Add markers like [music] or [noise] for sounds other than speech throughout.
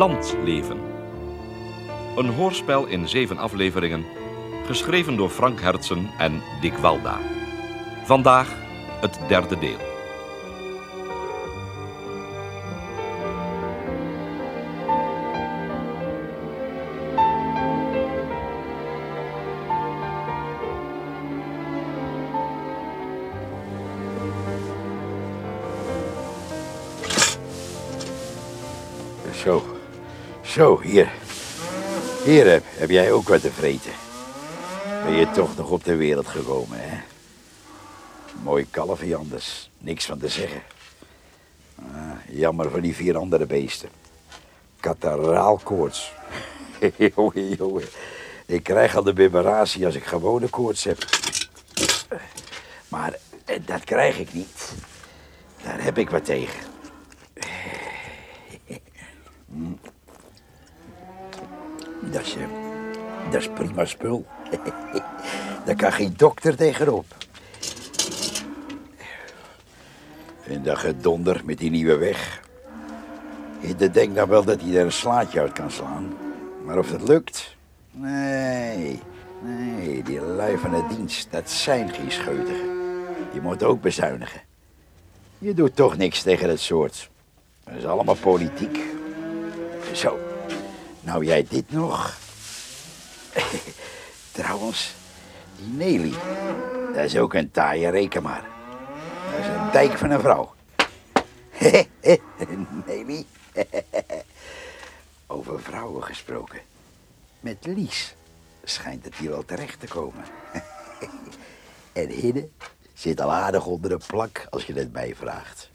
Landleven. Een hoorspel in zeven afleveringen, geschreven door Frank Hertsen en Dick Walda. Vandaag het derde deel. Zo, hier. Hier heb, heb jij ook wat te vreten. Ben je toch nog op de wereld gekomen, hè? Mooi kalfje anders. Niks van te zeggen. Ah, jammer voor die vier andere beesten. Kataraalkoorts. [laughs] jongen, jongen. Ik krijg al de biberatie als ik gewone koorts heb. Maar eh, dat krijg ik niet. Daar heb ik wat tegen. [laughs] Dat is, eh, dat is prima spul. [laughs] Daar kan geen dokter tegenop. En dat gedonder met die nieuwe weg. Je denkt nou wel dat hij daar een slaatje uit kan slaan. Maar of het lukt? Nee, nee, die lui van de dienst, dat zijn geen scheutigen. Die moeten ook bezuinigen. Je doet toch niks tegen het soort. Dat is allemaal politiek. Zo, nou jij dit nog. [laughs] Trouwens, die Nelly, dat is ook een taaie rekenmaar. Dat is een dijk van een vrouw. [laughs] Nelly. [laughs] Over vrouwen gesproken. Met Lies schijnt het hier wel terecht te komen. en Hidde zit al aardig onder de plak als je het mij vraagt.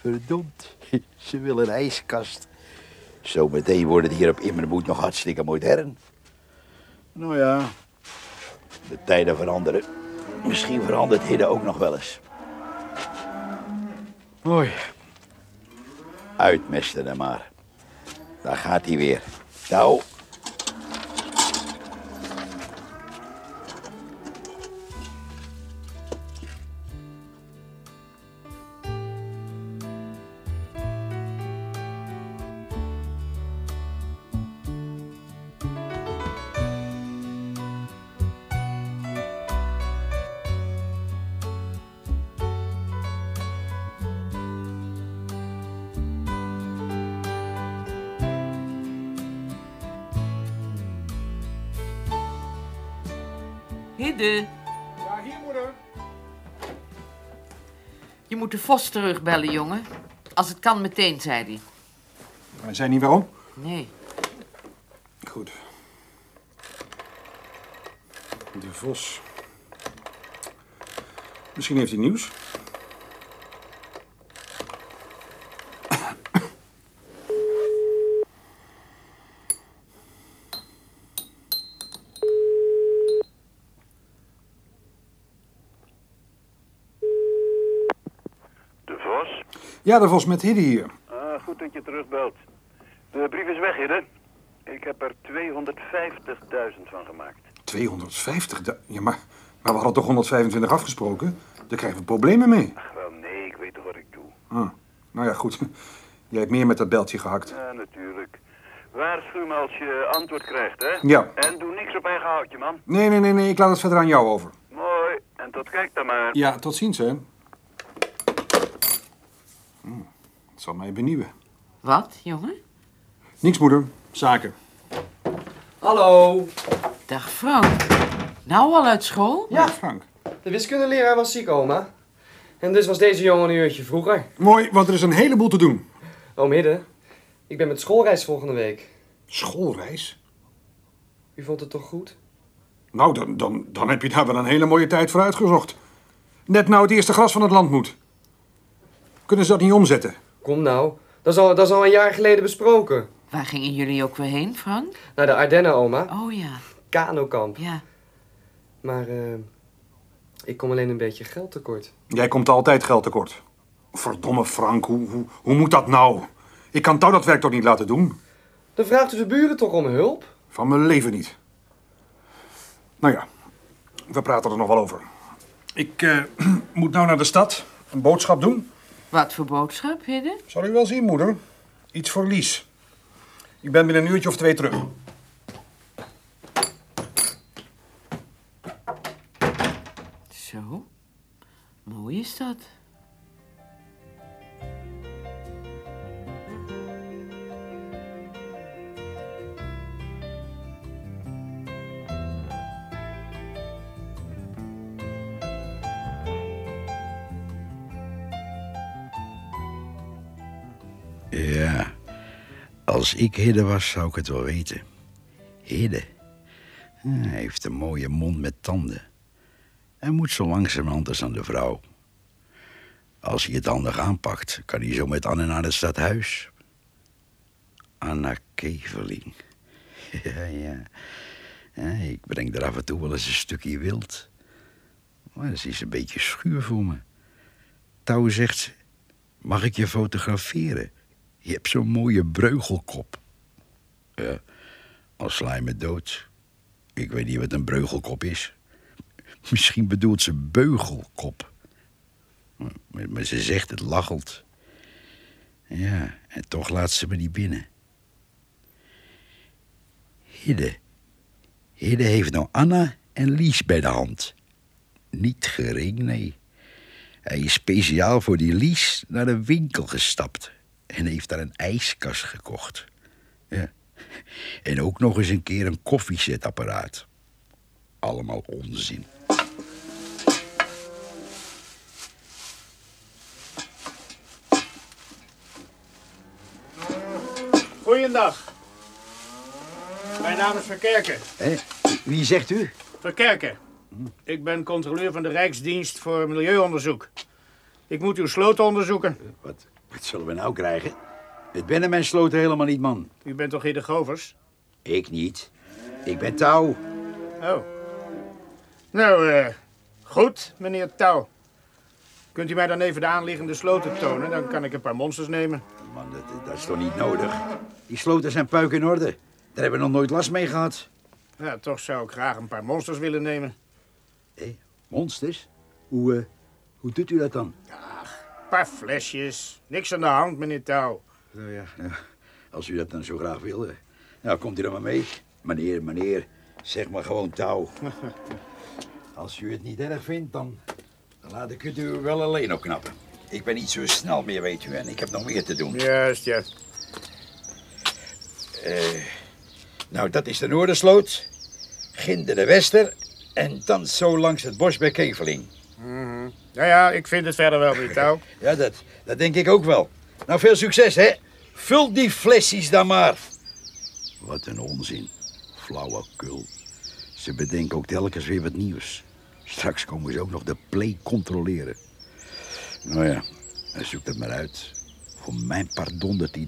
Verdomd, ze wil een ijskast. Zometeen wordt het hier op Immermoed nog hartstikke modern. Nou ja, de tijden veranderen. Misschien verandert Hidde ook nog wel eens. Mooi. Uitmesten hem maar. Daar gaat hij weer. Nou. Vos terugbellen, jongen. Als het kan, meteen, zei hij. Hij zei niet waarom? Nee. Goed. De Vos. Misschien heeft hij nieuws. De Vos? Ja, de Vos met Hidde hier. Ah, goed dat je terugbelt. De brief is weg, Hidde. Ik heb er 250.000 van gemaakt. 250. da- Ja, maar, maar we hadden toch 125 afgesproken? Daar krijgen we problemen mee. Ach, wel nee, ik weet toch wat ik doe. Ah, nou ja, goed. [laughs] Jij hebt meer met dat beltje gehakt. Ja, natuurlijk. Waarschuw me als je antwoord krijgt, hè? Ja. En doe niks op eigen houtje, man. Nee, nee, nee, nee. Ik laat het verder aan jou over. Mooi. En tot kijk dan maar. Ja, tot ziens, hè. Hm, het zal mij benieuwen. Wat, jongen? Niks, moeder. Zaken. Hallo. Dag, Frank. Nou al uit school? Ja, Frank. de wiskundeleraar was ziek, oma. En dus was deze jongen een uurtje vroeger. Mooi, want er is een heleboel te doen. Oom Hidde, ik ben met schoolreis volgende week. Schoolreis? U vond het toch goed? Nou, dan, dan, dan heb je daar wel een hele mooie tijd voor uitgezocht. Net nou het eerste gras van het land moet. Kunnen ze dat niet omzetten? Kom nou, dat is al, dat is al een jaar geleden besproken. Waar gingen jullie ook weer heen, Frank? Naar de Ardennen, oma. Oh ja, Kanokamp. ja. Maar eh, ik kom alleen een beetje geld tekort. Jij komt altijd geld tekort. Verdomme Frank, hoe, hoe, hoe moet dat nou? Ik kan touw dat werk toch niet laten doen? Dan vraagt u de buren toch om hulp? Van mijn leven niet. Nou ja, we praten er nog wel over. Ik eh, [clears throat] moet nou naar de stad, een boodschap doen. Wat voor boodschap, Hidde? Zal u wel zien, moeder. Iets voor Lies. Ik ben binnen een uurtje of twee terug. Zo. Mooi is dat. Als ik Hidde was, zou ik het wel weten. Hidde. Hij heeft een mooie mond met tanden. Hij moet zo langzamerhand als aan de vrouw. Als hij het handig aanpakt, kan hij zo met Anne naar het stadhuis. Anna Keveling. [laughs] Ja, ja. Ik breng er af en toe wel eens een stukje wild. Maar ze is een beetje schuur voor me. Touw zegt ze, mag ik je fotograferen? Je hebt zo'n mooie breugelkop. Ja, al sla me dood. Ik weet niet wat een breugelkop is. Misschien bedoelt ze beugelkop. Maar, maar ze zegt het lachelt. Ja, en toch laat ze me niet binnen. Hidde. Hidde heeft nou Anna en Lies bij de hand. Niet gering, nee. Hij is speciaal voor die Lies naar de winkel gestapt en heeft daar een ijskast gekocht. Ja. En ook nog eens een keer een koffiezetapparaat. Allemaal onzin. Goeiedag. Mijn naam is Verkerken. Hé, wie zegt u? Verkerken. Ik ben controleur van de Rijksdienst voor Milieuonderzoek. Ik moet uw sloten onderzoeken. Wat, wat zullen we nou krijgen? Het ben mijn sloten helemaal niet, man. U bent toch hier de Govers? Ik niet. Ik ben Touw. Oh. Nou, eh, goed, meneer Touw. Kunt u mij dan even de aanliggende sloten tonen? Dan kan ik een paar monsters nemen. Man, dat, dat is toch niet nodig? Die sloten zijn puik in orde. Daar hebben we nog nooit last mee gehad. Ja, toch zou ik graag een paar monsters willen nemen. Hé, monsters? Hoe, eh, hoe doet u dat dan? Een paar flesjes. Niks aan de hand, meneer Touw. Nou ja, nou, als u dat dan zo graag wil. eh, Nou, komt u dan maar mee. Meneer, meneer, zeg maar gewoon touw. [laughs] Als u het niet erg vindt, dan, dan laat ik het u wel alleen opknappen. Ik ben niet zo snel meer, weet u, en ik heb nog meer te doen. Juist, ja. Nou, dat is de Noordersloot, Ginde de Wester en dan zo langs het bos bij Keveling. Nou ja, ik vind het verder wel, Touw. [laughs] Ja, dat, dat denk ik ook wel. Nou, veel succes, hè? Vul die flesjes dan maar. Wat een onzin. Flauwekul. Ze bedenken ook telkens weer wat nieuws. Straks komen ze ook nog de play controleren. Nou ja, zoek het maar uit. Voor mijn part dondert hij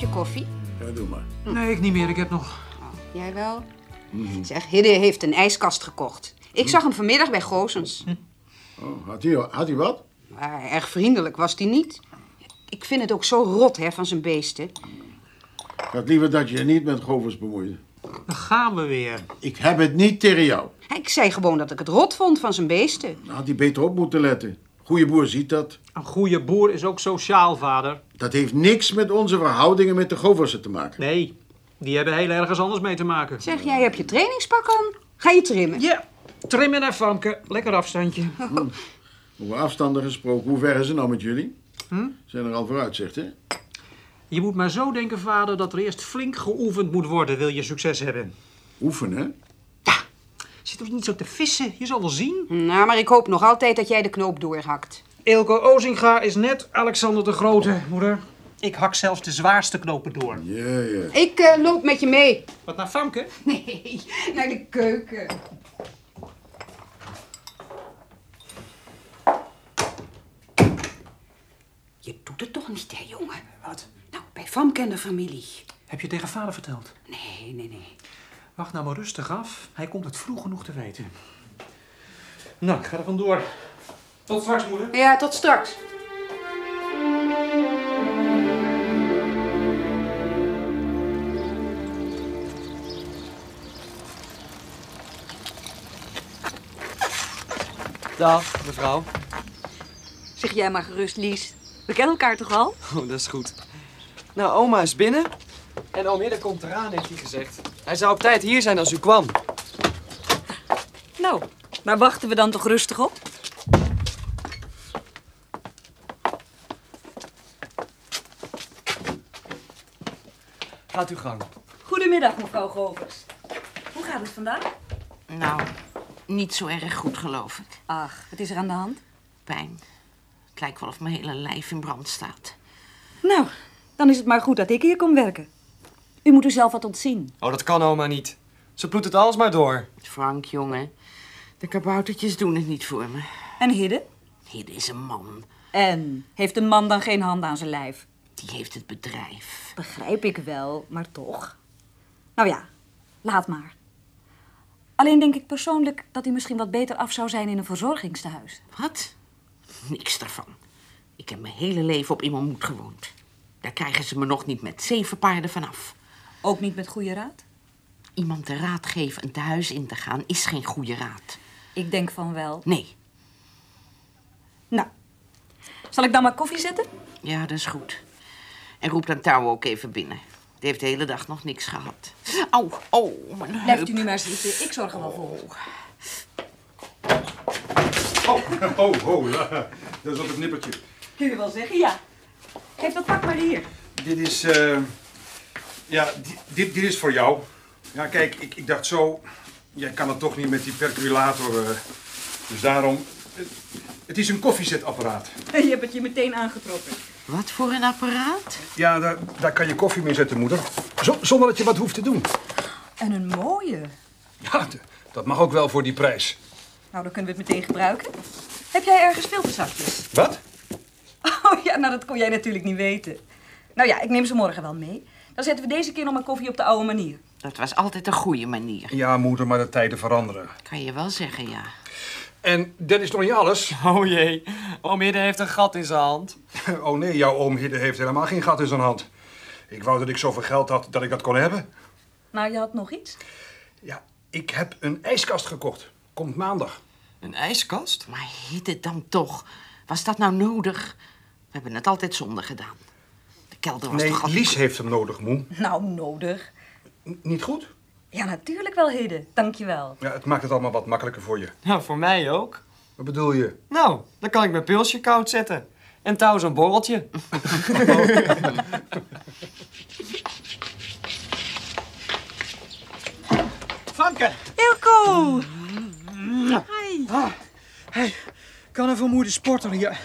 kopje koffie? Ja, doe maar. Nee, ik niet meer. Ik heb nog... Jij wel? Zeg, Hidde heeft een ijskast gekocht. Ik zag hem vanmiddag bij Gozens. Oh, had hij had hij wat? Maar erg vriendelijk was hij niet. Ik vind het ook zo rot hè, van zijn beesten. Ik had liever dat je je niet met govers bemoeide. Dan gaan we weer. Ik heb het niet tegen jou. Ik zei gewoon dat ik het rot vond van zijn beesten. Dan had hij beter op moeten letten. Goeie boer ziet dat. Een goede boer is ook sociaal, vader. Dat heeft niks met onze verhoudingen met de goversen te maken. Nee, die hebben heel ergens anders mee te maken. Zeg, jij hebt je trainingspak aan. Ga je trimmen? Ja, trimmen naar Famke. Lekker afstandje. [laughs] Over afstanden gesproken, hoe ver is het nou met jullie? Zijn er al vooruitzichten? Je moet maar zo denken, vader, dat er eerst flink geoefend moet worden, wil je succes hebben. Oefenen? Zit toch niet zo te vissen? Je zal wel zien. Nou, maar ik hoop nog altijd dat jij de knoop doorhakt. Ilko Ozinga is net Alexander de Grote, moeder. Ik hak zelfs de zwaarste knopen door. Ja, ja. Ik eh, loop met je mee. Wat naar Famke? Nee, [laughs] naar de keuken. Je doet het toch niet, hè, jongen? Wat? Nou, bij Famke en de familie. Heb je tegen vader verteld? Nee, nee, nee. Wacht nou maar rustig af. Hij komt het vroeg genoeg te weten. Nou, ik ga er vandoor. Tot straks, moeder. Ja, tot straks. Dag, mevrouw. Zeg jij maar gerust, Lies. We kennen elkaar toch al? Oh, dat is goed. Nou, oma is binnen. En oom Hidde komt eraan, heeft hij gezegd. Hij zou op tijd hier zijn als u kwam. Nou, maar wachten we dan toch rustig op? Gaat uw gang. Goedemiddag, mevrouw Govers. Hoe gaat het vandaag? Nou, niet zo erg goed, geloof ik. Ach, wat is er aan de hand? Pijn. Het lijkt wel of mijn hele lijf in brand staat. Nou, dan is het maar goed dat ik hier kom werken. U moet u zelf wat ontzien. Oh, dat kan oma niet. Ze ploet het alles maar door. Frank, jongen. De kaboutertjes doen het niet voor me. En Hidde? Hidde is een man. En heeft een man dan geen hand aan zijn lijf? Die heeft het bedrijf. Begrijp ik wel, maar toch. Nou ja, laat maar. Alleen denk ik persoonlijk dat hij misschien wat beter af zou zijn in een verzorgingstehuis. Wat? Niks daarvan. Ik heb mijn hele leven op iemand moed gewoond. Daar krijgen ze me nog niet met zeven paarden vanaf. Ook niet met goede raad? Iemand de raad geven een tehuis in te gaan is geen goede raad. Ik denk van wel. Nee. Nou, zal ik dan maar koffie zetten? Ja, dat is goed. En roep dan Touw ook even binnen. Die heeft de hele dag nog niks gehad. Au, oh, mijn heup. Blijft u nu maar zitten, ik zorg er wel voor. Oh, oh, oh, ja. dat is op het nippertje. Kun je wel zeggen, ja. Geef dat pak maar hier. Dit is, eh, ja, di- dit, dit is voor jou. Ja, kijk, ik, ik dacht zo, jij kan het toch niet met die percolator, eh, dus daarom. eh, het is een koffiezetapparaat. [laughs] Je hebt het je meteen aangetrokken. Wat voor een apparaat? Ja, daar, daar kan je koffie mee zetten, moeder. Zo- zonder dat je wat hoeft te doen. En een mooie. Ja, dat mag ook wel voor die prijs. Nou, dan kunnen we het meteen gebruiken. Heb jij ergens filterzakjes? Wat? Oh ja, nou dat kon jij natuurlijk niet weten. Nou ja, ik neem ze morgen wel mee. Dan zetten we deze keer nog maar koffie op de oude manier. Dat was altijd een goede manier. Ja, moeder, maar de tijden veranderen. Kan je wel zeggen, ja. En dat is nog niet alles. Oh jee, oom Hidde heeft een gat in zijn hand. [laughs] Oh nee, jouw oom Hidde heeft helemaal geen gat in zijn hand. Ik wou dat ik zoveel geld had dat ik dat kon hebben. Nou, je had nog iets? Ja, ik heb een ijskast gekocht. Komt maandag. Een ijskast? Maar Hidde dan toch. Was dat nou nodig? We hebben het altijd zonder gedaan. De kelder was Nee, toch altijd... Lies heeft hem nodig, moe. Nou, nodig. N- niet goed? Ja, natuurlijk wel, Hidde. Dankjewel. Ja, het maakt het allemaal wat makkelijker voor je. Nou, voor mij ook. Wat bedoel je? Nou, dan kan ik mijn pilsje koud zetten. En touw zo'n borreltje. [laughs] Franke! Ilko! Hey, kan een vermoeide sporter hier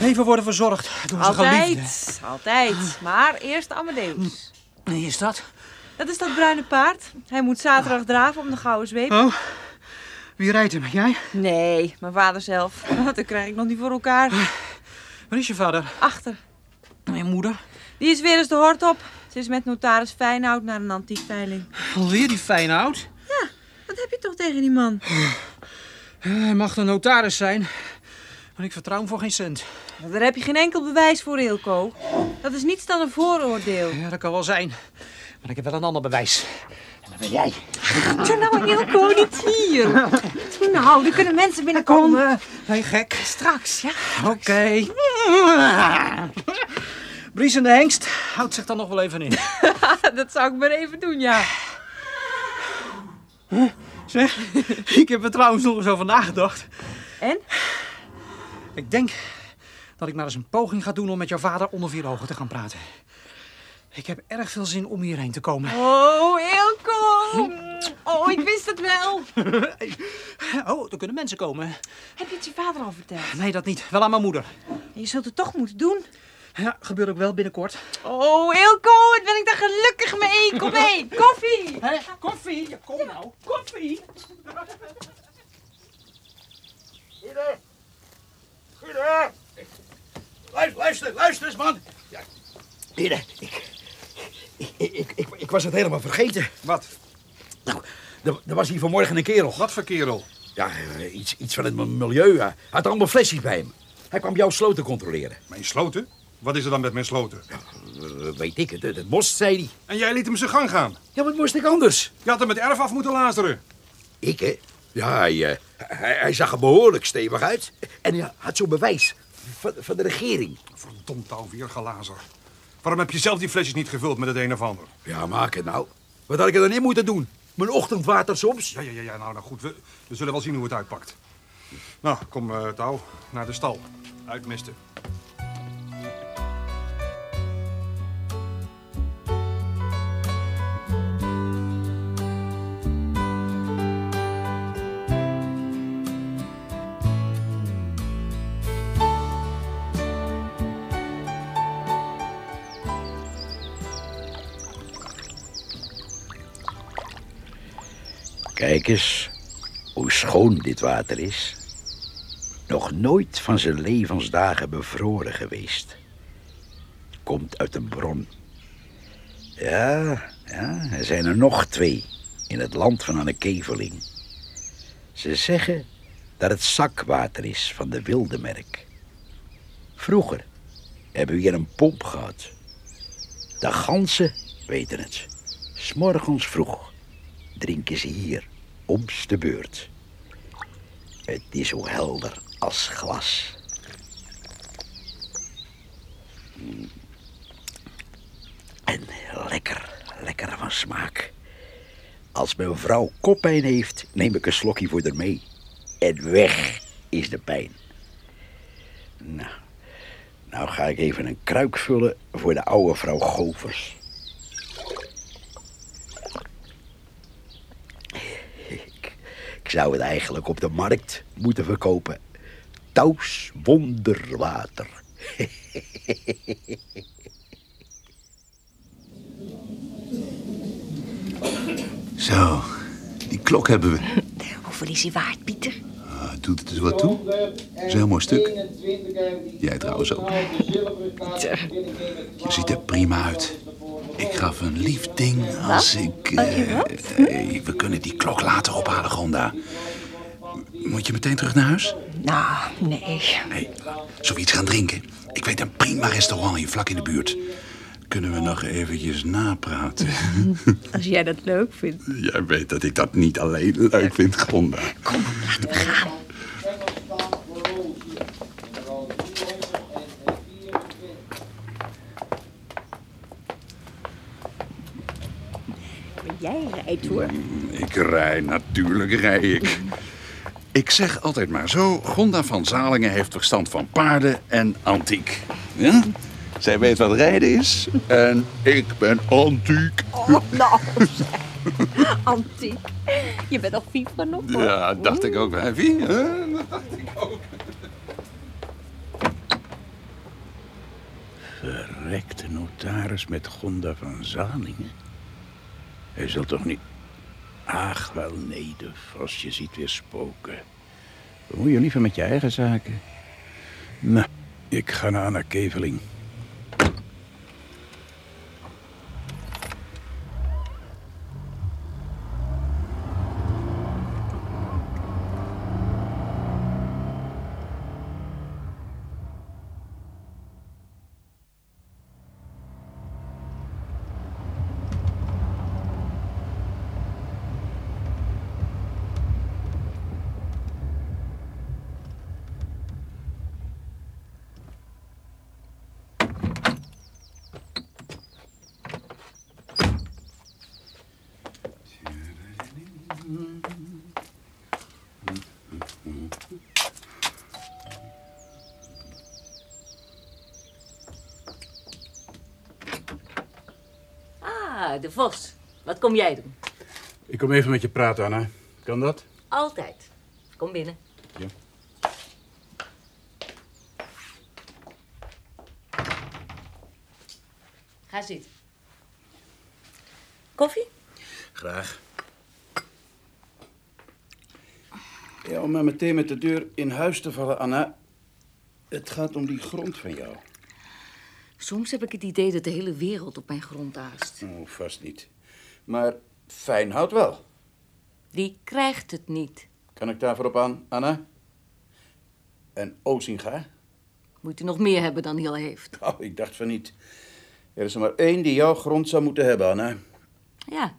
even worden verzorgd door zijn geliefde? Altijd, altijd. Maar eerst Amadeus. Wie is dat? Dat is dat bruine paard. Hij moet zaterdag draven om de gouden zweep. Oh, wie rijdt hem? Jij? Nee, mijn vader zelf. [laughs] Dat krijg ik nog niet voor elkaar. Waar is je vader? Achter. En je moeder? Die is weer eens de hort op. Ze is met notaris Feyenoord naar een antiekweiling. Alweer die Feyenoord? Wat heb je toch tegen die man? Hij mag de notaris zijn, maar ik vertrouw hem voor geen cent. Daar heb je geen enkel bewijs voor, Ilko. Dat is niets dan een vooroordeel. Ja, dat kan wel zijn, maar ik heb wel een ander bewijs. En dat ben jij. Doe nou, Ilko, niet hier. Doe nou, er kunnen mensen binnenkomen. Hé, gek. Straks, ja. Oké. Bries en de hengst houdt zich dan nog wel even in. [laughs] Dat zou ik maar even doen, ja. Zeg, ik heb er trouwens nog eens over nagedacht. En? Ik denk dat ik maar eens een poging ga doen om met jouw vader onder vier ogen te gaan praten. Ik heb erg veel zin om hierheen te komen. Oh, Ilko! Oh, ik wist het wel. [laughs] Oh, er kunnen mensen komen. Heb je het je vader al verteld? Nee, dat niet. Wel aan mijn moeder. Je zult het toch moeten doen. Ja, gebeurt ook wel binnenkort. Oh, Ilko, wat ben ik daar gelukkig mee. Kom mee, koffie. Hé, koffie. Ja, kom nou. Koffie. Goede. Luister, luister, eens, man. Ja. Hidde, ik, ik, ik, ik, ik was het helemaal vergeten. Wat? Nou, er, er was hier vanmorgen een kerel. Wat voor kerel? Ja, eh, iets, iets van het milieu. Hij had allemaal flesjes bij hem. Hij kwam jouw sloten controleren. Mijn sloten? Wat is er dan met mijn sloten? Eh, weet ik het, het, most, zei hij. En jij liet hem zijn gang gaan? Ja, wat moest ik anders? Je had hem het erf af moeten lazeren. Ik, hè? Ja, hij, eh, Hij, hij zag er behoorlijk stevig uit. En hij had zo'n bewijs van, van de regering. Verdomd alweer gelazer. Waarom heb je zelf die flesjes niet gevuld met het een of ander? Ja, maak het nou. Wat had ik er dan in moeten doen? Mijn ochtendwater soms? Ja, ja, ja, ja nou, nou goed. We, we zullen wel zien hoe het uitpakt. Nou, kom, eh Touw, naar de stal. Uitmisten. Kijk eens hoe schoon dit water is. Nog nooit van zijn levensdagen bevroren geweest. Komt uit een bron. Ja, ja, er zijn er nog twee in het land van Anne Keveling. Ze zeggen dat het zakwater is van de wilde merk. Vroeger hebben we hier een pomp gehad. De ganzen weten het. S'morgens vroeg drinken ze hier oms de beurt. Het is zo helder als glas. Mm. En lekker, lekker van smaak. Als mijn vrouw koppijn heeft, neem ik een slokje voor haar mee. En weg is de pijn. Nou, nou ga ik even een kruik vullen voor de oude vrouw Govers. Ik zou het eigenlijk op de markt moeten verkopen. Taus wonderwater. Zo, die klok hebben we. Hoeveel is hij waard, Pieter? Ah, doet het er wat toe? Dat is een heel mooi stuk. Jij trouwens ook. Je ziet er prima uit. Ik gaf een lief ding als ik... eh, eh, we kunnen die klok later ophalen, Gonda. Moet je meteen terug naar huis? Nou, nee. Nee, zullen we iets gaan drinken? Ik weet een prima restaurant hier vlak in de buurt. Kunnen we nog eventjes napraten? [laughs] Als jij dat leuk vindt. Jij weet dat ik dat niet alleen leuk vind, Gonda. Kom, laten we gaan. Jij rijdt hoor. Ik rij, natuurlijk rij ik. Ik zeg altijd maar zo, Gonda van Zalingen heeft verstand van paarden en antiek. Ja? Zij weet wat rijden is en ik ben antiek. Oh, nou. Antiek. Je bent nog vief genoeg. hoor. Ja, dacht ik ook. Hè, Wie? Hè? Dat dacht ik ook. Verrekte notaris met Gonda van Zalingen. Hij zal toch niet... Ach, wel nee, de vos, je ziet weer spoken. Bemoei je liever met je eigen zaken. Nou, ik ga naar Anna Keveling. Ah, de Vos. Wat kom jij doen? Ik kom even met je praten, Anna. Kan dat? Altijd. Kom binnen. Ja. Ga zitten. Koffie? Graag. Ja, om maar meteen met de deur in huis te vallen, Anna. Het gaat om die grond van jou. Soms heb ik het idee dat de hele wereld op mijn grond aast. Oh, vast niet. Maar Fijnhout wel. Die krijgt het niet. Kan ik daarvoor op aan, Anna? En Ozinga? Moet u nog meer hebben dan hij al heeft. [laughs] Oh, ik dacht van niet. Er is er maar één die jouw grond zou moeten hebben, Anna. Ja.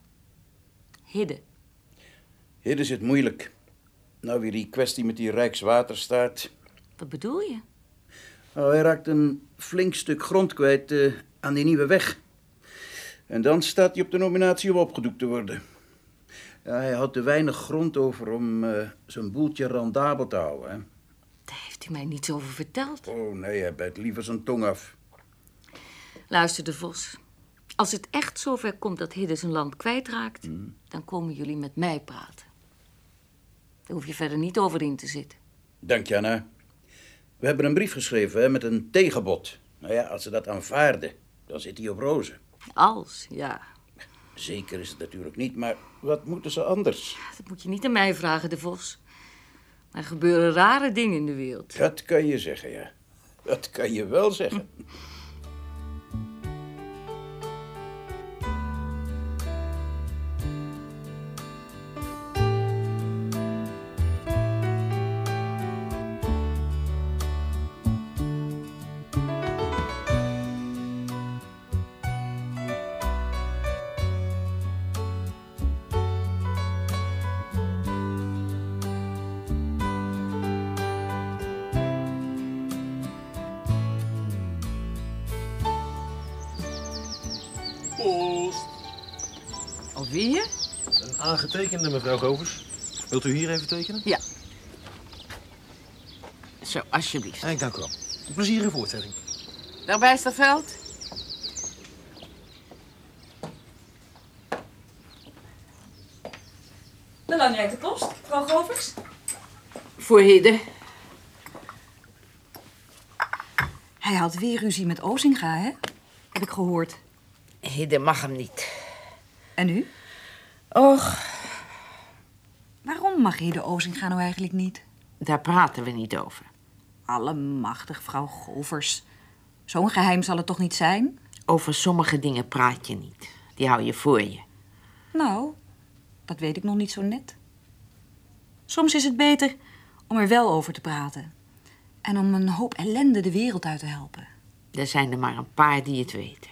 Hidde. Hidde zit moeilijk. Nou, weer die kwestie met die Rijkswaterstaat. Wat bedoel je? Nou, hij raakt een flink stuk grond kwijt eh, aan die nieuwe weg. En dan staat hij op de nominatie om opgedoekt te worden. Ja, hij had te weinig grond over om eh, zijn boeltje rendabel te houden. Hè? Daar heeft u mij niets over verteld. Oh nee, hij bijt liever zijn tong af. Luister, de Vos. Als het echt zover komt dat Hidde zijn land kwijtraakt... dan komen jullie met mij praten. Daar hoef je verder niet over in te zitten. Dank je, Anna. We hebben een brief geschreven hè, met een tegenbod. Nou ja, als ze dat aanvaarden, dan zit hij op rozen. Als, ja. Zeker is het natuurlijk niet, maar wat moeten ze anders? Dat moet je niet aan mij vragen, de Vos. Er gebeuren rare dingen in de wereld. Dat kan je zeggen, ja. Dat kan je wel zeggen. [laughs] mevrouw Govers. Wilt u hier even tekenen? Ja. Zo, alsjeblieft. Ik dank u wel. Plezierige voortzetting. Dag Bijsterveld. Belangrijke post, mevrouw Govers. Voor Hidde. Hij had weer ruzie met Ozinga, hè? Heb ik gehoord. Hidde mag hem niet. En u? Och, Waarom mag hier de Ozinga nou eigenlijk niet? daar praten we niet over. Allemachtig, vrouw Govers. Zo'n geheim zal het toch niet zijn? Over sommige dingen praat je niet. Die hou je voor je. Nou, dat weet ik nog niet zo net. Soms is het beter om er wel over te praten. En om een hoop ellende de wereld uit te helpen. Er zijn er maar een paar die het weten.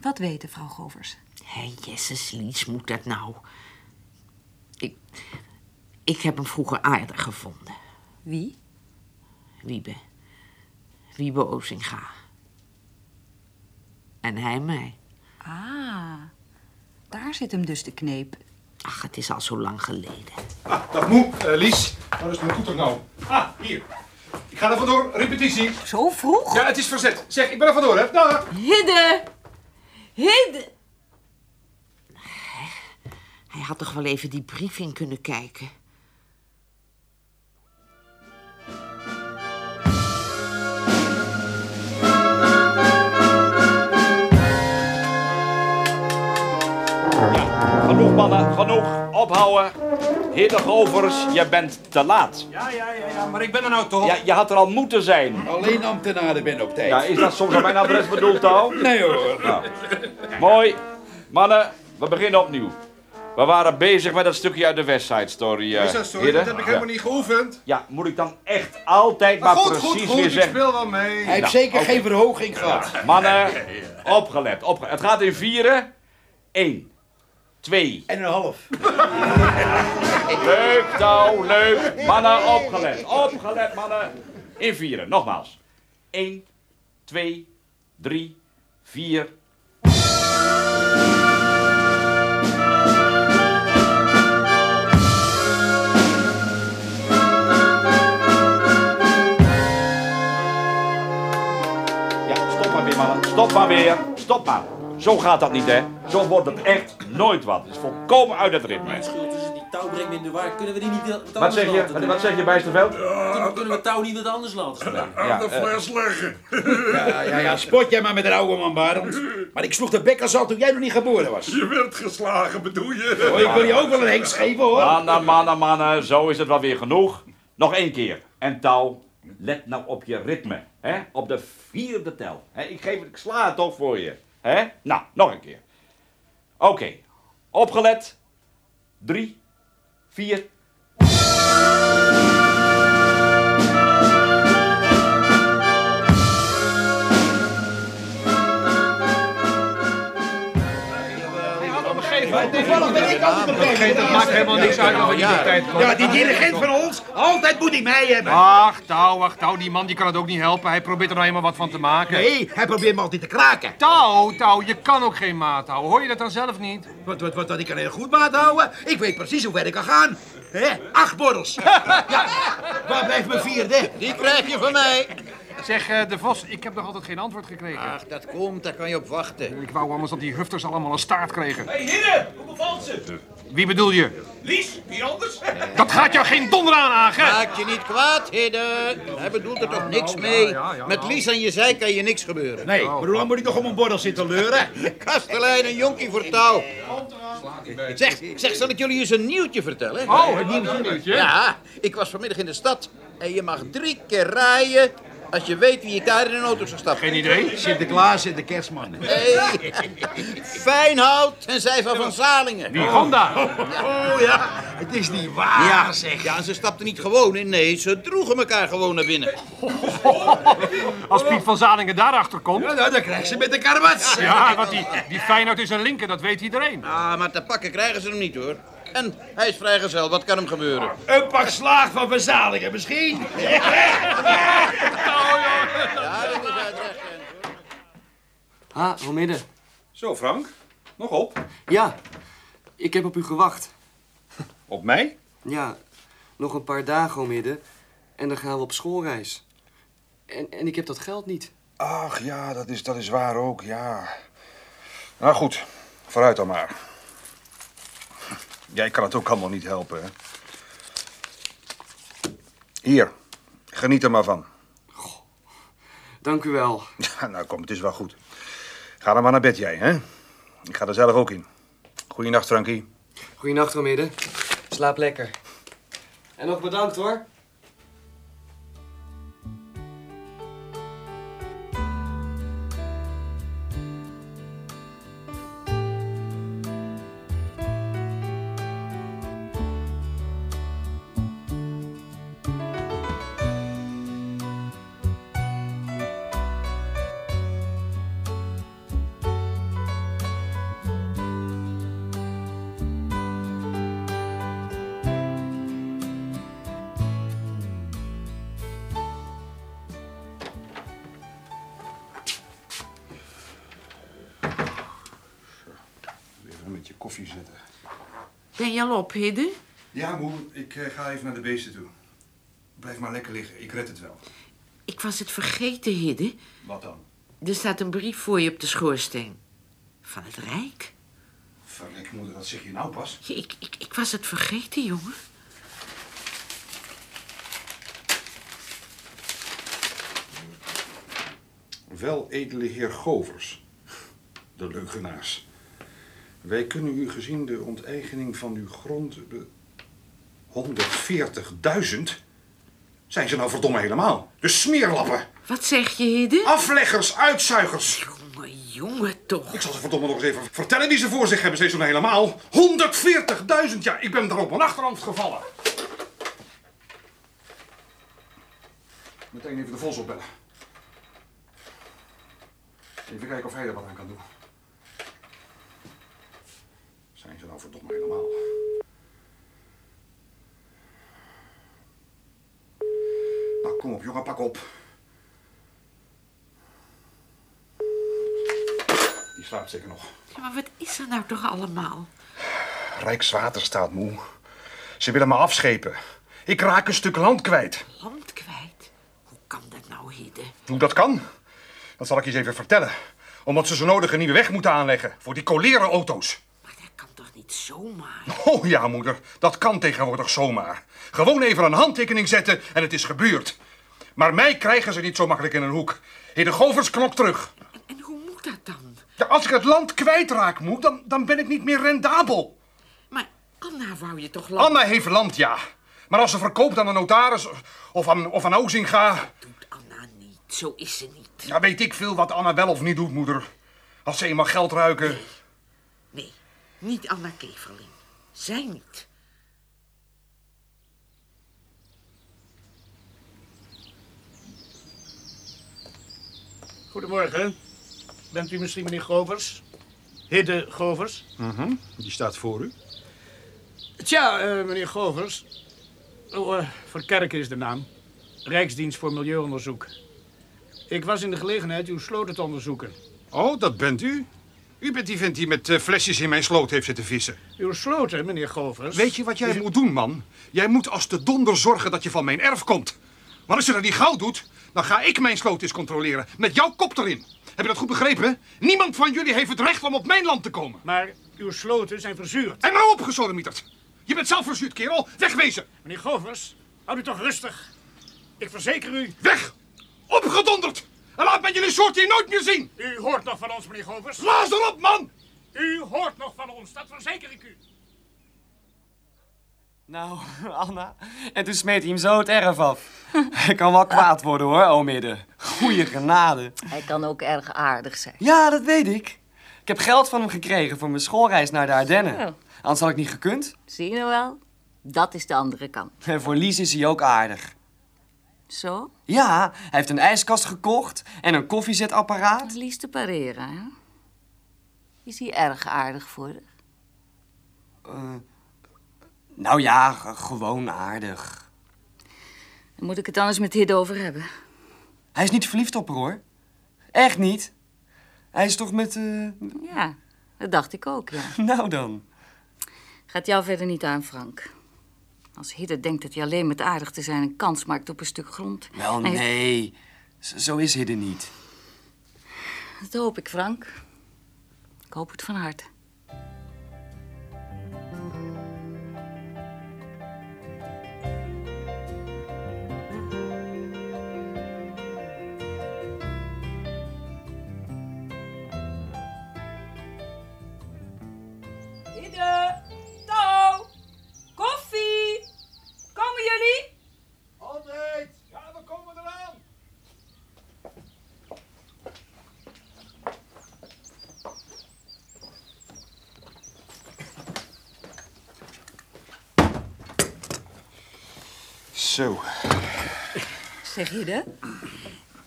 Wat weten, vrouw Govers? Hé, Lies moet dat nou. Ik, ik heb hem vroeger aardig gevonden. Wie? Wiebe. Wiebe Ozinga. En hij mij. Ah, daar zit hem dus de kneep. Ach, het is al zo lang geleden. Ah, dag moe, eh, Lies. Waar is mijn toeter nou? Ah, hier. Ik ga er vandoor. Repetitie. Zo vroeg? Ja, het is verzet. Zeg, ik ben er vandoor, hè. Dag. Hidde! Hidde! Hij had toch wel even die brief in kunnen kijken. Mannen, genoeg. Ophouden. Hidde Govers, je bent te laat. Ja, ja, ja, ja, maar ik ben er nou toch? Ja, je had er al moeten zijn. Alleen ambtenaren ben op tijd. Ja, is dat soms aan mijn adres bedoeld, Touw? Nee hoor. Nou, mooi. Mannen, we beginnen opnieuw. We waren bezig met dat stukje uit de West Side Story. eh, Is dat zo? Dat heb ik helemaal Ja. niet geoefend. Ja, moet ik dan echt altijd maar, Maar goed, precies goed, goed. weer Ik speel wel mee. Hij heeft zeker geen verhoging gehad. Mannen, opgelet, opgelet. Het gaat in vieren. Eén, twee. En een half. Leuk, touw, leuk. Mannen, opgelet. Opgelet, mannen. In vieren, nogmaals. Eén, twee, drie, vier. Ja, stop maar weer, mannen. Stop maar weer. Stop maar. Zo gaat dat niet, hè. Zo wordt het echt nooit wat. Het is volkomen uit het ritme. Die touw brengt me in de war. Kunnen we die niet wat Wat zeg je? laten Wat, zeg je, Bijsterveld? Kunnen, kunnen we touw niet wat anders laten spelen? Ja, eh, leggen. Ja, ja, ja, spot jij maar met een oude man, Barend. Maar ik sloeg de bekkers al toen jij nog niet geboren was. Je werd geslagen, bedoel je? Oh, ik wil je ook wel een heks geven, hoor. Mannen, mannen, mannen, zo is het wel weer genoeg. Nog één keer. En touw, let nou op je ritme. Hè? Op de vierde tel. Hè? Ik, geef, ik sla het toch voor je. Hè? Nou, nog een keer. Oké, opgelet. Drie, vier. Toevallig ben ik ook bekend. Dat maakt helemaal niks uit of op tijd komen. Ja, die dirigent van ons, altijd moet hij mij hebben. Ach, Touw, ach, Touw, die man die kan het ook niet helpen. Hij probeert er nou eenmaal wat van te maken. Nee, hij probeert me altijd te kraken. Touw, Touw, je kan ook geen maat houden. Hoor je dat dan zelf niet? Wat, wat, wat, wat, ik kan heel goed maat houden. Ik weet precies hoe ver ik kan gaan. Hè? Acht borrels. [laughs] ja, waar blijft mijn vierde? Die krijg je van mij. Zeg, eh, De Vos, ik heb nog altijd geen antwoord gekregen. Ach, dat komt, daar kan je op wachten. Ik wou anders dat die hufters allemaal een staart kregen. Hé, hey, Hidde, hoe bevalt ze? Wie bedoel je? Lies, wie anders? [laughs] Dat gaat jou geen donder aan, Agen. Maak je niet kwaad, Hidde. Hij bedoelt er toch niks mee? Met Lies aan je zij kan je niks gebeuren. Nee, maar hoe lang moet ik nog om een bordel zitten leuren? [laughs] Kastelein en jonkie voor touw. Zeg, zeg, zal ik jullie eens een nieuwtje vertellen? Oh, het nieuwtje? Ja, ik was vanmiddag in de stad en je mag drie keer rijden als je weet wie ik daar in een auto zou stappen. Geen idee. Sinterklaas en de kerstman. Nee, Fijnhout en zij van Van Zalingen. Wie, Honda? Oh ja, het is niet waar, Ja, zeg. ja, en ze stapten niet gewoon in, nee, ze droegen elkaar gewoon naar binnen. Als Piet van Zalingen daarachter komt. Ja, nou, dan krijgt ze met de karwats. Ja, want die, die Feyenoord is een linker, dat weet iedereen. Ah, maar te pakken krijgen ze hem niet, hoor. En hij is vrijgezel, wat kan hem gebeuren? Een pak slaag van verzalingen misschien. [laughs] Ja, dat is uitrecht. Ah, Romidde. Zo, Frank. Nog op? Ja, ik heb op u gewacht. [laughs] Op mij? Ja, nog een paar dagen, Romidde. En dan gaan we op schoolreis. En, en ik heb dat geld niet. Ach ja, dat is, dat is waar ook, ja. Nou goed, vooruit dan maar. Jij kan het ook allemaal niet helpen, hè? Hier, geniet er maar van. Dank u wel. [laughs] Ja, nou kom, het is wel goed. Ga dan maar naar bed, jij, hè? Ik ga er zelf ook in. Goeienacht, Frankie. Goeienacht, Romidde. Slaap lekker. En nog bedankt, hoor. Koffie zetten. Ben je al op, Hidde? Ja, moe, ik eh, ga even naar de beesten toe. Blijf maar lekker liggen, ik red het wel. Ik was het vergeten, Hidde. Wat dan? Er staat een brief voor je op de schoorsteen. Van het Rijk? Verrek, moeder, dat zeg je nou pas? Ja, ik, ik, ik was het vergeten, jongen. Wel, edele heer Govers, de leugenaars. Wij kunnen u gezien de onteigening van uw grond... de 140.000? Zijn ze nou verdomme helemaal? De smeerlappen! Wat zeg je, Hidde? Afleggers, uitzuigers! Jongen, jongen, toch. Ik zal ze verdomme nog eens even vertellen wie ze voor zich hebben. Ze is zo helemaal 140.000! Ja, ik ben daar op mijn achterhoofd gevallen. Meteen even de Vos opbellen. Even kijken of hij er wat aan kan doen. Zijn ze nou verdomme helemaal? Nou, kom op, jongen, pak op. Die slaapt zeker nog. Ja, maar wat is er nou toch allemaal? Rijkswaterstaat moe. Ze willen me afschepen. Ik raak een stuk land kwijt. Land kwijt? Hoe kan dat nou, Hidde? Hoe dat kan? Dat zal ik je eens even vertellen. Omdat ze zo nodig een nieuwe weg moeten aanleggen voor die koleren auto's. Niet zomaar. [laughs] Oh ja, moeder, dat kan tegenwoordig zomaar. Gewoon even een handtekening zetten en het is gebeurd. Maar mij krijgen ze niet zo makkelijk in een hoek. Heer de Govers knokt terug. En hoe moet dat dan? Ja, als ik het land kwijtraak, moe, dan, dan ben ik niet meer rendabel. Maar Anna wou je toch land... Anna heeft land, ja. Maar als ze verkoopt aan een notaris of aan, of aan Ozinga... Zo is ze niet. Ja, weet ik veel wat Anna wel of niet doet, moeder. Als ze eenmaal geld ruiken... Nee, niet Anna Keverling. Zij niet. Goedemorgen. Bent u misschien meneer Govers? Hidde Govers. Mhm, Die staat voor u. Tja, eh, meneer Govers. Oh, eh, voor Kerken is de naam. Rijksdienst voor Milieuonderzoek. Ik was in de gelegenheid uw sloten te onderzoeken. Oh, dat bent u? U bent die vent die met eh, flesjes in mijn sloot heeft zitten vissen. Uw sloten, meneer Govers. Weet je wat jij Is- moet doen, man? Jij moet als de donder zorgen dat je van mijn erf komt. Maar als je dat niet gauw doet, dan ga ik mijn sloot eens controleren. Met jouw kop erin. Heb je dat goed begrepen? Niemand van jullie heeft het recht om op mijn land te komen. Maar uw sloten zijn verzuurd. En nou opgesodemieterd. Je bent zelf verzuurd, kerel. Wegwezen. Meneer Govers, houd u toch rustig. Ik verzeker u... Weg! Opgedonderd! En laat mij jullie soort hier nooit meer zien! U hoort nog van ons, meneer Govers. Blaas erop, man! U hoort nog van ons, dat verzeker ik u. Nou, [laughs] Anna. En toen smeet hij hem zo het erf af. Hij kan wel kwaad worden hoor, Omidde. Goeie genade. Hij kan ook erg aardig zijn. Ja, dat weet ik. Ik heb geld van hem gekregen voor mijn schoolreis naar de Ardennen. Anders had ik niet gekund. Zie je nou wel? Dat is de andere kant. En voor Lies is hij ook aardig. Zo? Ja, hij heeft een ijskast gekocht en een koffiezetapparaat. Lies te pareren, hè? Is hij erg aardig voor? Eh, nou ja, gewoon aardig. Dan moet ik het dan eens met Hidde over hebben. Hij is niet verliefd op haar hoor. Echt niet. Hij is toch met... eh, Ja, dat dacht ik ook, ja. [laughs] Nou dan. Gaat jou verder niet aan, Frank. Als Hidde denkt dat hij alleen met aardig te zijn een kans maakt op een stuk grond. Wel Nee. zo is Hidde niet. Dat hoop ik, Frank. Ik hoop het van harte.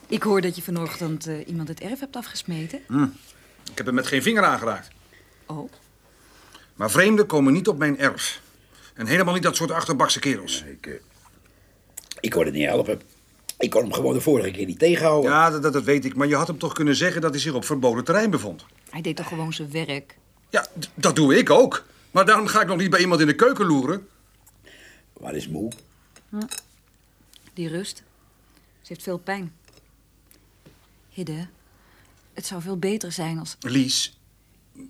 Ik hoor dat je vanochtend eh, iemand het erf hebt afgesmeten. Hm. Ik heb hem met geen vinger aangeraakt. Oh. Maar vreemden komen niet op mijn erf. En helemaal niet dat soort achterbakse kerels. Ik, eh, ik kon het niet helpen. Ik kon hem gewoon de vorige keer niet tegenhouden. Ja, dat, dat, dat weet ik. Maar je had hem toch kunnen zeggen dat hij zich op verboden terrein bevond. Hij deed toch gewoon zijn werk. Ja, dat doe ik ook. Maar daarom ga ik nog niet bij iemand in de keuken loeren. Waar is moe? Hm. Die rust. Ze heeft veel pijn. Hidde, het zou veel beter zijn als... Lies,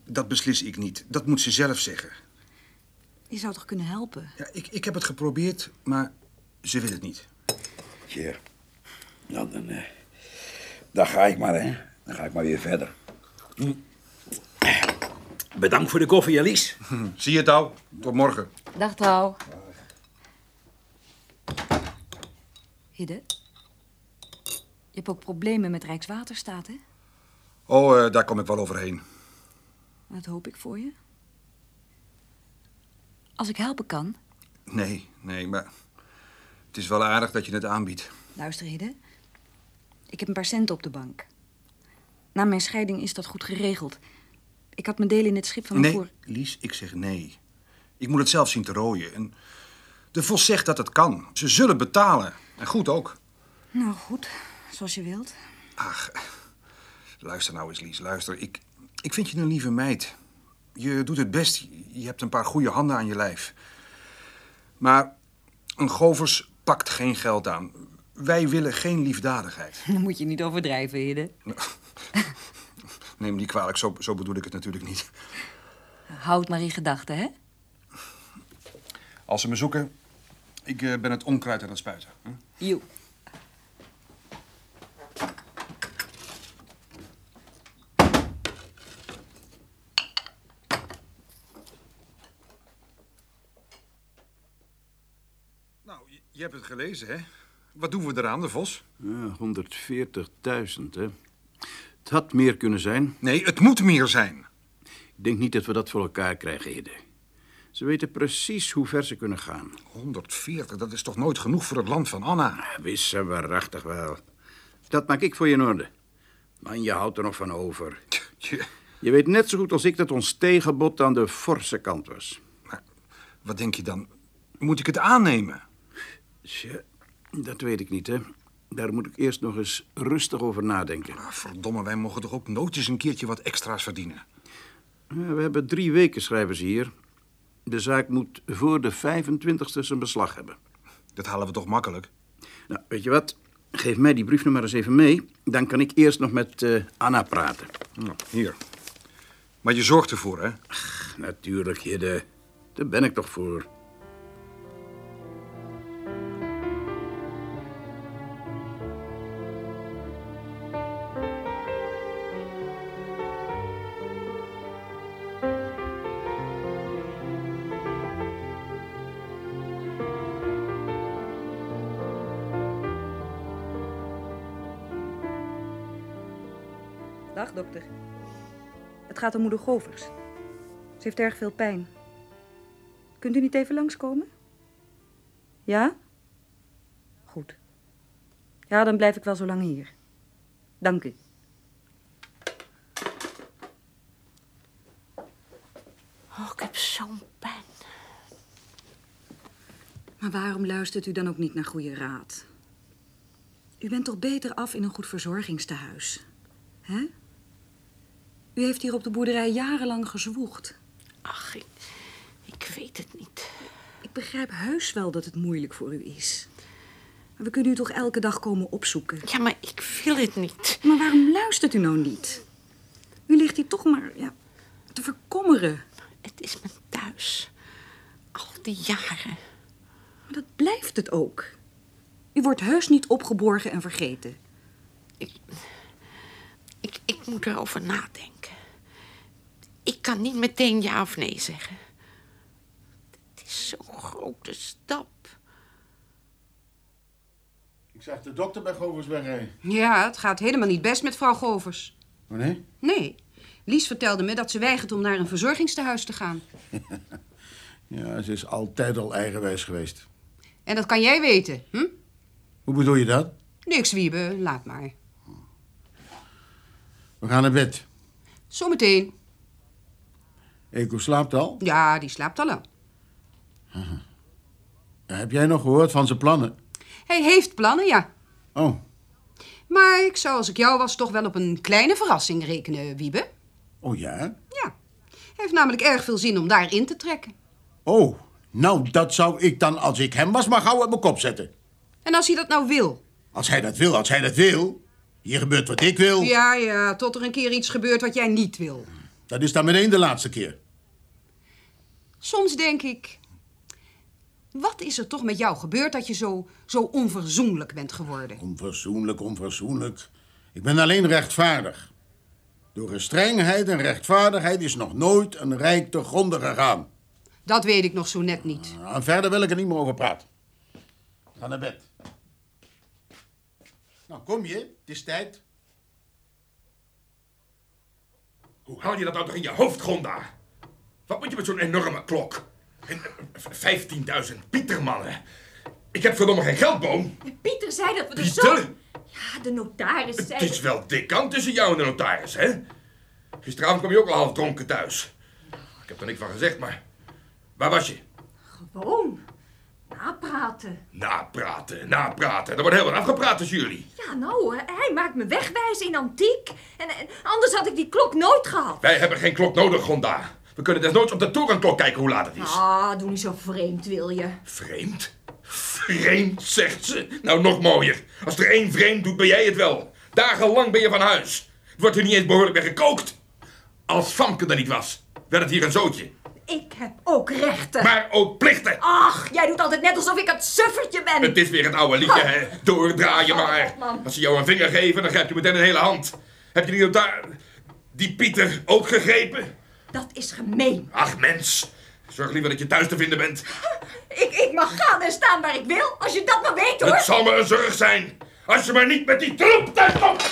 dat beslis ik niet. Dat moet ze zelf zeggen. Je zou toch kunnen helpen? Ja, ik, ik heb het geprobeerd, maar ze wil het niet. Tja, nou dan, eh, dan ga ik maar, hè. Dan ga ik maar weer verder. Hm. Bedankt voor de koffie, Alice. [laughs] Zie je al? Tot morgen. Dag, Touw. Hidde, je hebt ook problemen met Rijkswaterstaat, hè? Oh, eh, daar kom ik wel overheen. Dat hoop ik voor je. Als ik helpen kan, Nee, nee, maar het is wel aardig dat je het aanbiedt. luister Hidde. Ik heb een paar centen op de bank. Na mijn scheiding is dat goed geregeld. Ik had mijn deel in het schip van mijn Nee, voor... Lies, ik zeg nee. Ik moet het zelf zien te rooien. En de Vos zegt dat het kan. Ze zullen betalen. En goed ook. Nou goed, zoals je wilt. Ach, luister nou eens, Lies, luister. Ik, ik vind je een lieve meid. Je doet het best. Je hebt een paar goede handen aan je lijf. Maar een govers pakt geen geld aan. Wij willen geen liefdadigheid. [laughs] Dan moet je niet overdrijven, Hidde. [laughs] Neem me niet kwalijk, zo, zo bedoel ik het natuurlijk niet. Houd maar in gedachten, hè? Als ze me zoeken, ik eh, ben het onkruid aan het spuiten. Hm? Je hebt het gelezen, hè? Wat doen we eraan, de Vos? Ja, 140.000, hè. Het had meer kunnen zijn. Nee, het moet meer zijn. Ik denk niet dat we dat voor elkaar krijgen, Hidde. Ze weten precies hoe ver ze kunnen gaan. 140, dat is toch nooit genoeg voor het land van Anna? Wist ze waarachtig wel. Dat maak ik voor je in orde. Man, je houdt er nog van over. Je, Je weet net zo goed als ik dat ons tegenbod aan de forse kant was. Wat denk je dan? Moet ik het aannemen? Tja, dat weet ik niet, hè. Daar moet ik eerst nog eens rustig over nadenken. Ah, verdomme, wij mogen toch ook nooit eens een keertje wat extra's verdienen? We hebben drie weken, schrijven ze hier. De zaak moet voor de 25e zijn beslag hebben. Dat halen we toch makkelijk? Nou, weet je wat? Geef mij die brief nog maar eens even mee. Dan kan ik eerst nog met eh, Anna praten. Nou, hier. Maar je zorgt ervoor, hè? Ach, natuurlijk, Hidde. Daar ben ik toch voor. Het gaat om moeder Govers. Ze heeft erg veel pijn. Kunt u niet even langskomen? Ja? Goed. Ja, dan blijf ik wel zo lang hier. Dank u. Oh, ik heb zo'n pijn. Maar waarom luistert u dan ook niet naar goede raad? U bent toch beter af in een goed verzorgingstehuis? Hè? U heeft hier op de boerderij jarenlang gezwoegd. Ach, ik, ik weet het niet. Ik begrijp heus wel dat het moeilijk voor u is. Maar we kunnen u toch elke dag komen opzoeken? Ja, maar ik wil het niet. Maar waarom luistert u nou niet? U ligt hier toch maar ja, te verkommeren. Het is mijn thuis. Al die jaren. Maar dat blijft het ook. U wordt heus niet opgeborgen en vergeten. Ik, ik, ik moet erover nadenken. Ik kan niet meteen ja of nee zeggen. Het is zo'n grote stap. Ik zag de dokter bij Govers wegrijden. Ja, het gaat helemaal niet best met vrouw Govers. Oh nee? Nee. Lies vertelde me dat ze weigert om naar een verzorgingstehuis te gaan. [laughs] Ja, ze is altijd al eigenwijs geweest. En dat kan jij weten, hm? Hoe bedoel je dat? Niks, Wiebe. Laat maar. We gaan naar bed. Zometeen. Eko slaapt al? Ja, die slaapt al lang. Heb jij nog gehoord van zijn plannen? Hij heeft plannen, ja. Oh, Maar ik zou, als ik jou was, toch wel op een kleine verrassing rekenen, Wiebe. oh ja? Ja. Hij heeft namelijk erg veel zin om daarin te trekken. Oh, nou, dat zou ik dan, als ik hem was, maar gauw op mijn kop zetten. En als hij dat nou wil? Als hij dat wil, als hij dat wil. Hier gebeurt wat ik wil. Ja, ja, tot er een keer iets gebeurt wat jij niet wil. Dat is dan meteen de laatste keer. Soms denk ik... Wat is er toch met jou gebeurd dat je zo, zo onverzoenlijk bent geworden? Onverzoenlijk, onverzoenlijk. Ik ben alleen rechtvaardig. Door gestrengheid en rechtvaardigheid is nog nooit een rijk te gronden gegaan. Dat weet ik nog zo net niet. En verder wil ik er niet meer over praten. Ga naar bed. Nou, kom je. Het is tijd. Hoe haal je dat nou toch in je hoofd, Gonda? Wat moet je met zo'n enorme klok? En, eh, 15.000 pietermannen. Ik heb verdomme geen geldboom. Pieter zei dat we de Pieter? som... Ja, de notaris zei... Het is wel dik aan tussen jou en de notaris, hè? Gisteravond kwam je ook al half dronken thuis. Ik heb er niks van gezegd, maar... Waar was je? Gewoon. Napraten. Napraten, napraten. Er wordt heel wat afgepraat tussen jullie. Ja, nou, hij maakt me wegwijzen in antiek. En, en anders had ik die klok nooit gehad. Wij hebben geen klok nodig, Gonda. We kunnen desnoods op de torenklok kijken hoe laat het is. Ah, doe niet zo vreemd, wil je. Vreemd? Vreemd, zegt ze. Nou, nog mooier. Als er één vreemd doet, ben jij het wel. Dagenlang ben je van huis. Het wordt er niet eens behoorlijk meer gekookt. Als Famke er niet was, werd het hier een zootje. Ik heb ook rechten. Maar ook plichten. Ach, jij doet altijd net alsof ik het suffertje ben. Het is weer het oude liedje, hè. Doordraaien maar. man. Als ze jou een vinger geven, dan grijp je meteen een hele hand. Heb je die daar... die Pieter ook gegrepen? Dat is gemeen. Ach, mens. Zorg liever dat je thuis te vinden bent. Ik, ik mag gaan en staan waar ik wil, als je dat maar weet, hoor. Het zal me een zorg zijn. Als je maar niet met die troep thuis komt.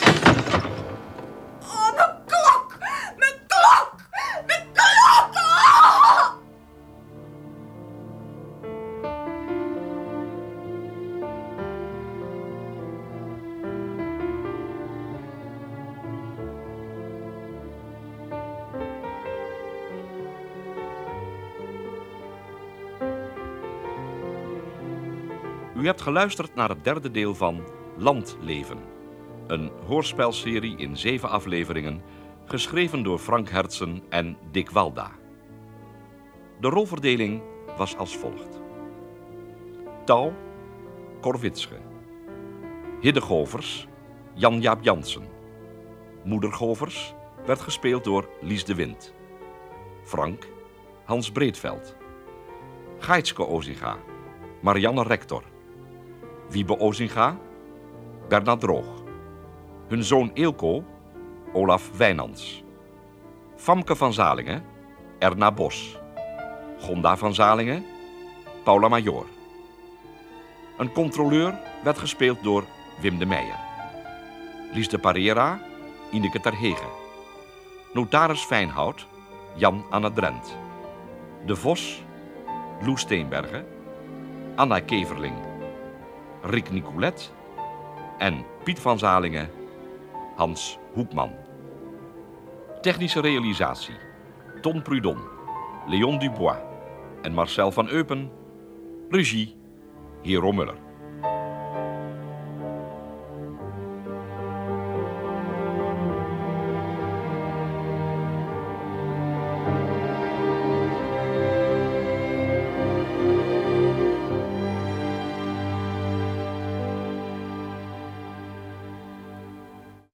Hebt geluisterd naar het derde deel van Landleven. Een hoorspelserie in zeven afleveringen, geschreven door Frank Hertzen en Dick Walda. De rolverdeling was als volgt. Touw, Korwitsche. Hiddegovers, Jan-Jaap Jansen. Moedergovers werd gespeeld door Lies de Wind. Frank, Hans Breedveld. Gaitske Ozinga, Marianne Rector. Wiebe Ozinga, Bernard Droog. Hun zoon Eelco, Olaf Wijnands. Famke van Zalingen, Erna Bos. Gonda van Zalingen, Paula Major. Een controleur werd gespeeld door Wim de Meijer. Lies de Parera, Ineke Terhege. Notaris Fijnhout, Jan Anne Drent. De Vos, Loes Steenbergen. Anna Keverling, Rick Nicolet. En Piet van Zalingen, Hans Hoekman. Technische realisatie, Ton Prudon, Leon Dubois en Marcel van Eupen. Regie, Hero Muller.